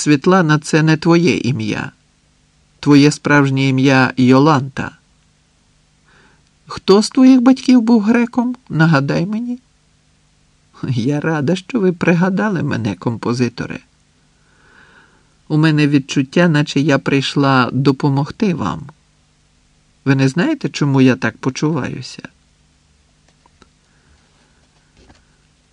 Світлана це не твоє ім'я. Твоє справжнє ім'я Йоланта. Хто з твоїх батьків був греком? Нагадай мені. Я рада, що ви пригадали мене, композиторе. У мене відчуття, наче я прийшла допомогти вам. Ви не знаєте, чому я так почуваюся?